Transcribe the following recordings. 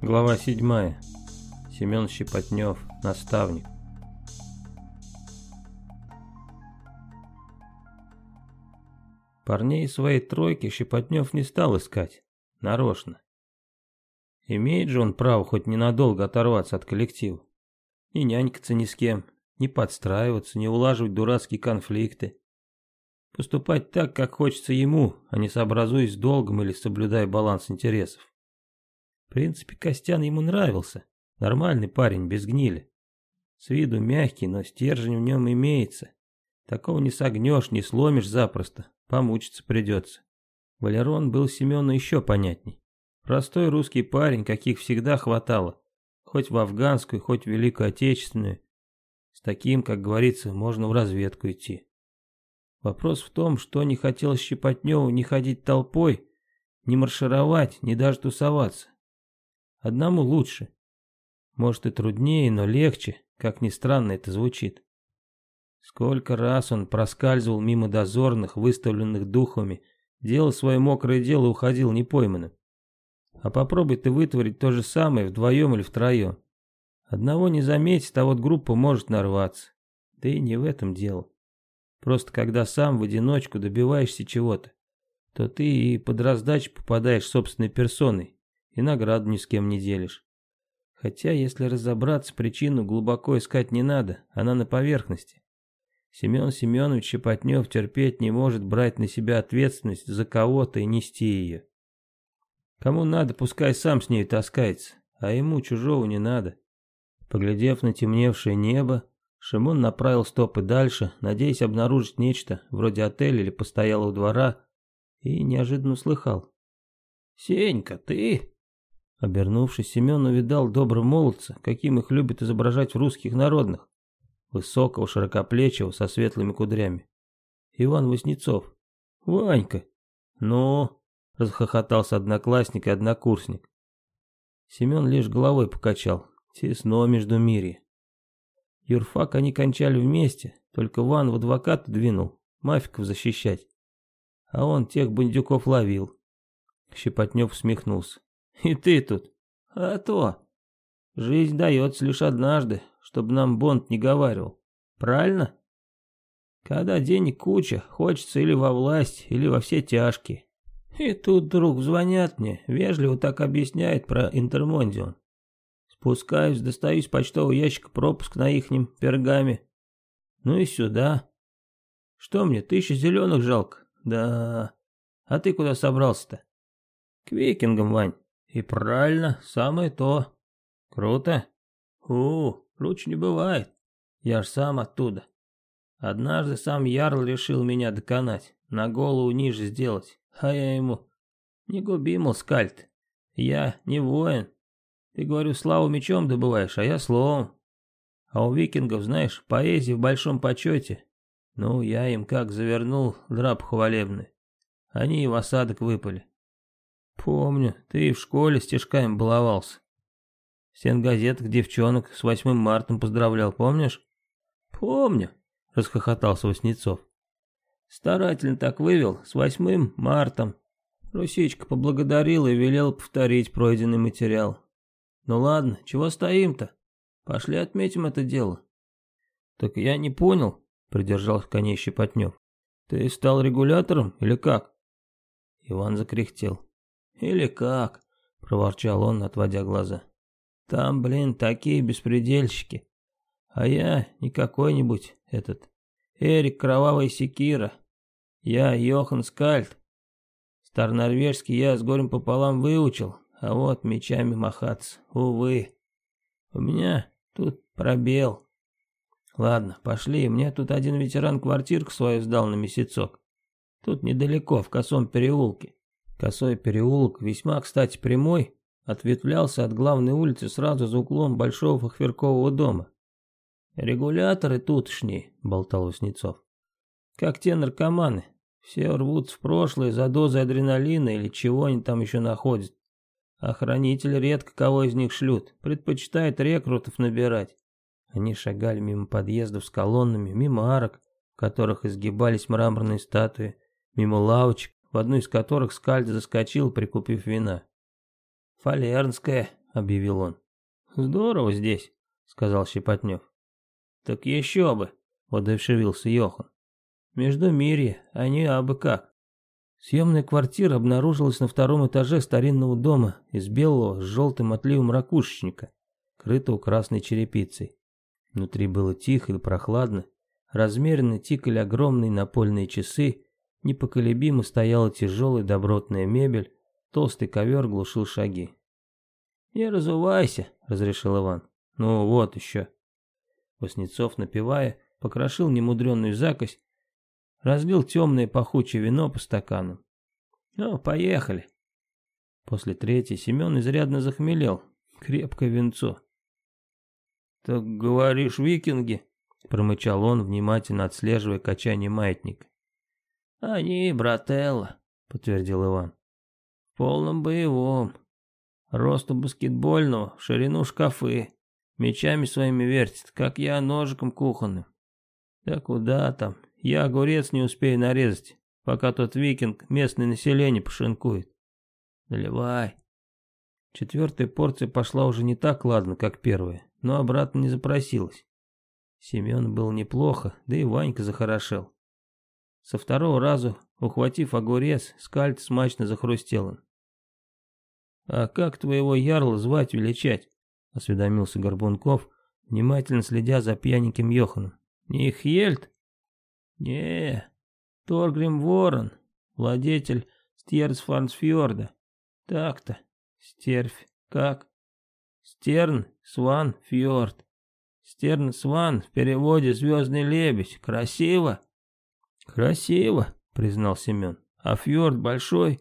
Глава 7. Семен Щепотнев, наставник. Парней своей тройки Щепотнев не стал искать. Нарочно. Имеет же он право хоть ненадолго оторваться от коллектива. Не нянькаться ни с кем, не подстраиваться, не улаживать дурацкие конфликты. Поступать так, как хочется ему, а не сообразуясь с долгом или соблюдая баланс интересов. В принципе, Костян ему нравился. Нормальный парень, без гнили. С виду мягкий, но стержень в нем имеется. Такого не согнешь, не сломишь запросто. Помучиться придется. Валерон был Семену еще понятней. Простой русский парень, каких всегда хватало. Хоть в афганскую, хоть в Великую Отечественную. С таким, как говорится, можно в разведку идти. Вопрос в том, что не хотелось Щепотневу не ходить толпой, не маршировать, не даже тусоваться. Одному лучше. Может и труднее, но легче, как ни странно это звучит. Сколько раз он проскальзывал мимо дозорных, выставленных духами, делал свое мокрое дело и уходил непойманным. А попробуй ты вытворить то же самое вдвоем или втроем. Одного не заметить, а вот группа может нарваться. Да и не в этом дело. Просто когда сам в одиночку добиваешься чего-то, то ты и под раздач попадаешь собственной персоной, и награду ни с кем не делишь. Хотя, если разобраться, причину глубоко искать не надо, она на поверхности. Семен Семенович Щепотнев терпеть не может брать на себя ответственность за кого-то и нести ее. Кому надо, пускай сам с ней таскается, а ему чужого не надо. Поглядев на темневшее небо, Шимон направил стопы дальше, надеясь обнаружить нечто, вроде отеля или постоялого двора, и неожиданно услыхал. «Сенька, ты?» Обернувшись, Семен увидал доброго молодца, каким их любят изображать в русских народных. Высокого, широкоплечего, со светлыми кудрями. Иван Воснецов. «Ванька!» «Ну?» – разхохотался одноклассник и однокурсник. Семен лишь головой покачал. Тесно между мире. Юрфак они кончали вместе, только Ван в адвоката двинул, мафиков защищать. А он тех бандюков ловил. Щепотнев усмехнулся. И ты тут. А то. Жизнь дается лишь однажды, чтобы нам Бонд не говаривал. Правильно? Когда денег куча, хочется или во власть, или во все тяжкие. И тут вдруг звонят мне, вежливо так объясняет про интермондиум. Спускаюсь, достаю из почтового ящика пропуск на ихнем пергаме. Ну и сюда. Что мне, тысяча зеленых жалко? Да. А ты куда собрался-то? К викингам, Вань. И правильно, самое то. Круто. У, лучше не бывает. Я ж сам оттуда. Однажды сам Ярл решил меня доконать, на голову ниже сделать, а я ему... Не губи, мол. Я не воин. Ты, говорю, славу мечом добываешь, а я словом. А у викингов, знаешь, поэзия в большом почете. Ну, я им как завернул драп хвалебный. Они и в осадок выпали. Помню, ты в школе стежками баловался. Стен газетах девчонок с 8 марта поздравлял, помнишь? Помню, расхохотался Васнецов. Старательно так вывел, с 8 марта. Русичка поблагодарила и велела повторить пройденный материал. Ну ладно, чего стоим-то? Пошли отметим это дело. Так я не понял, придержал коней Щепотнев. Ты стал регулятором или как? Иван закряхтел. Или как?» – проворчал он, отводя глаза. «Там, блин, такие беспредельщики. А я не какой-нибудь этот. Эрик Кровавая Секира. Я Йохан Скальд. Старнорвежский я с горем пополам выучил, а вот мечами махаться, увы. У меня тут пробел. Ладно, пошли, мне тут один ветеран квартирку свою сдал на месяцок. Тут недалеко, в косом переулке. Косой переулок, весьма, кстати, прямой, ответвлялся от главной улицы сразу за углом большого фахверкового дома. «Регуляторы тутошние», — болтал Васнецов. «Как те наркоманы. Все рвутся в прошлое за дозой адреналина или чего они там еще находят. Охранители редко кого из них шлют, предпочитают рекрутов набирать». Они шагали мимо подъездов с колоннами, мимо арок, в которых изгибались мраморные статуи, мимо лавочек, в одну из которых Скальд заскочил, прикупив вина. «Фалернская», — объявил он. «Здорово здесь», — сказал Щепотнев. «Так еще бы», — воодушевился Йохан. «Между мире, а не абы как». Съемная квартира обнаружилась на втором этаже старинного дома из белого с желтым отливом ракушечника, крытого красной черепицей. Внутри было тихо и прохладно, размеренно тикали огромные напольные часы, Непоколебимо стояла тяжелая добротная мебель, толстый ковер глушил шаги. «Не разувайся», — разрешил Иван. «Ну вот еще». Васнецов, напивая, покрошил немудренную закость, разлил темное пахучее вино по стаканам. «Ну, поехали». После третьей Семен изрядно захмелел. Крепкое венцо. «Так говоришь, викинги?» — промычал он, внимательно отслеживая качание маятника. «Они, брателла», — подтвердил Иван. «В полном боевом. Росту баскетбольного, ширину шкафы. Мечами своими вертит, как я ножиком кухонным. Да куда там, я огурец не успею нарезать, пока тот викинг местное население пошинкует. Наливай». Четвертая порция пошла уже не так ладно, как первая, но обратно не запросилась. Семен был неплохо, да и Ванька захорошел. Со второго раза, ухватив огурец, Скальт смачно захрустел им. «А как твоего ярла звать величать?» — осведомился Горбунков, внимательно следя за пьяненьким Йоханом. «Не Хельд?» «Не, Торгрим Ворон, владетель Стерсфансфьорда. Так-то, стерфь, как?» «Стерн Сван Фьорд. Стерн Сван в переводе «Звездный лебедь». Красиво?» «Красиво», — признал Семен. «А фьорд большой?»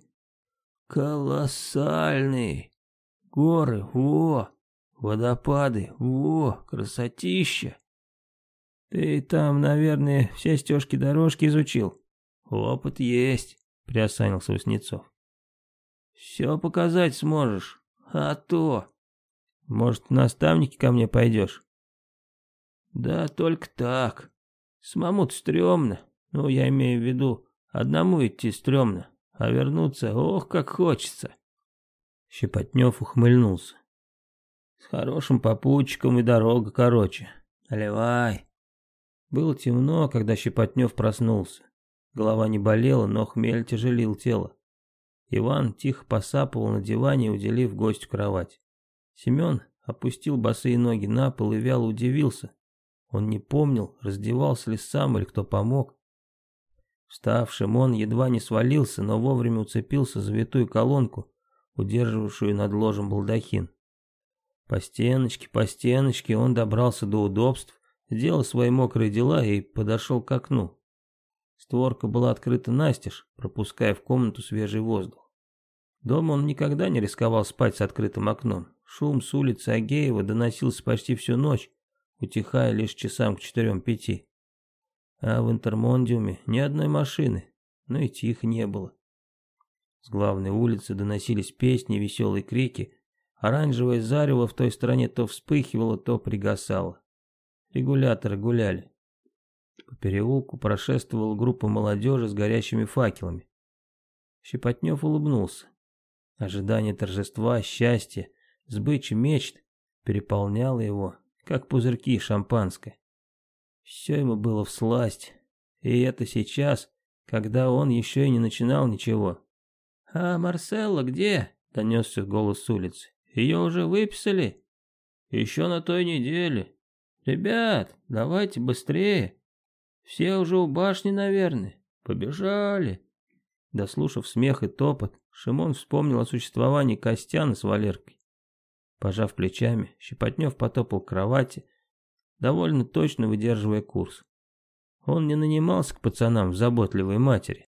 «Колоссальный! Горы, во! Водопады, во! Красотища!» «Ты там, наверное, все стежки-дорожки изучил?» «Опыт есть», — приосанился Уснецов. «Все показать сможешь, а то...» «Может, наставники ко мне пойдешь?» «Да только так. Самому-то стрёмно, ну, я имею в виду, одному идти стрёмно, а вернуться, ох, как хочется. Щепотнев ухмыльнулся. С хорошим попутчиком и дорога короче. Наливай. Было темно, когда Щепотнев проснулся. Голова не болела, но хмель тяжелил тело. Иван тихо посапывал на диване, уделив гостю кровать. Семен опустил босые ноги на пол и вяло удивился. Он не помнил, раздевался ли сам или кто помог. Вставшим он едва не свалился, но вовремя уцепился за витую колонку, удерживавшую над ложем балдахин. По стеночке, по стеночке он добрался до удобств, сделал свои мокрые дела и подошел к окну. Створка была открыта настежь, пропуская в комнату свежий воздух. Дома он никогда не рисковал спать с открытым окном. Шум с улицы Агеева доносился почти всю ночь, утихая лишь часам к четырем-пяти а в Интермондиуме ни одной машины, но и их не было. С главной улицы доносились песни и веселые крики. Оранжевое зарево в той стороне то вспыхивало, то пригасало. Регуляторы гуляли. По переулку прошествовала группа молодежи с горящими факелами. Щепотнев улыбнулся. Ожидание торжества, счастья, сбычи мечт переполняло его, как пузырьки шампанское. Все ему было в всласть. И это сейчас, когда он еще и не начинал ничего. «А Марселла где?» — донесся голос с улицы. «Ее уже выписали?» «Еще на той неделе». «Ребят, давайте быстрее. Все уже у башни, наверное. Побежали». Дослушав смех и топот, Шимон вспомнил о существовании Костяна с Валеркой. Пожав плечами, Щепотнев потопал к кровати, довольно точно выдерживая курс. Он не нанимался к пацанам в заботливой матери.